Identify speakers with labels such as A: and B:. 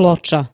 A: ploča.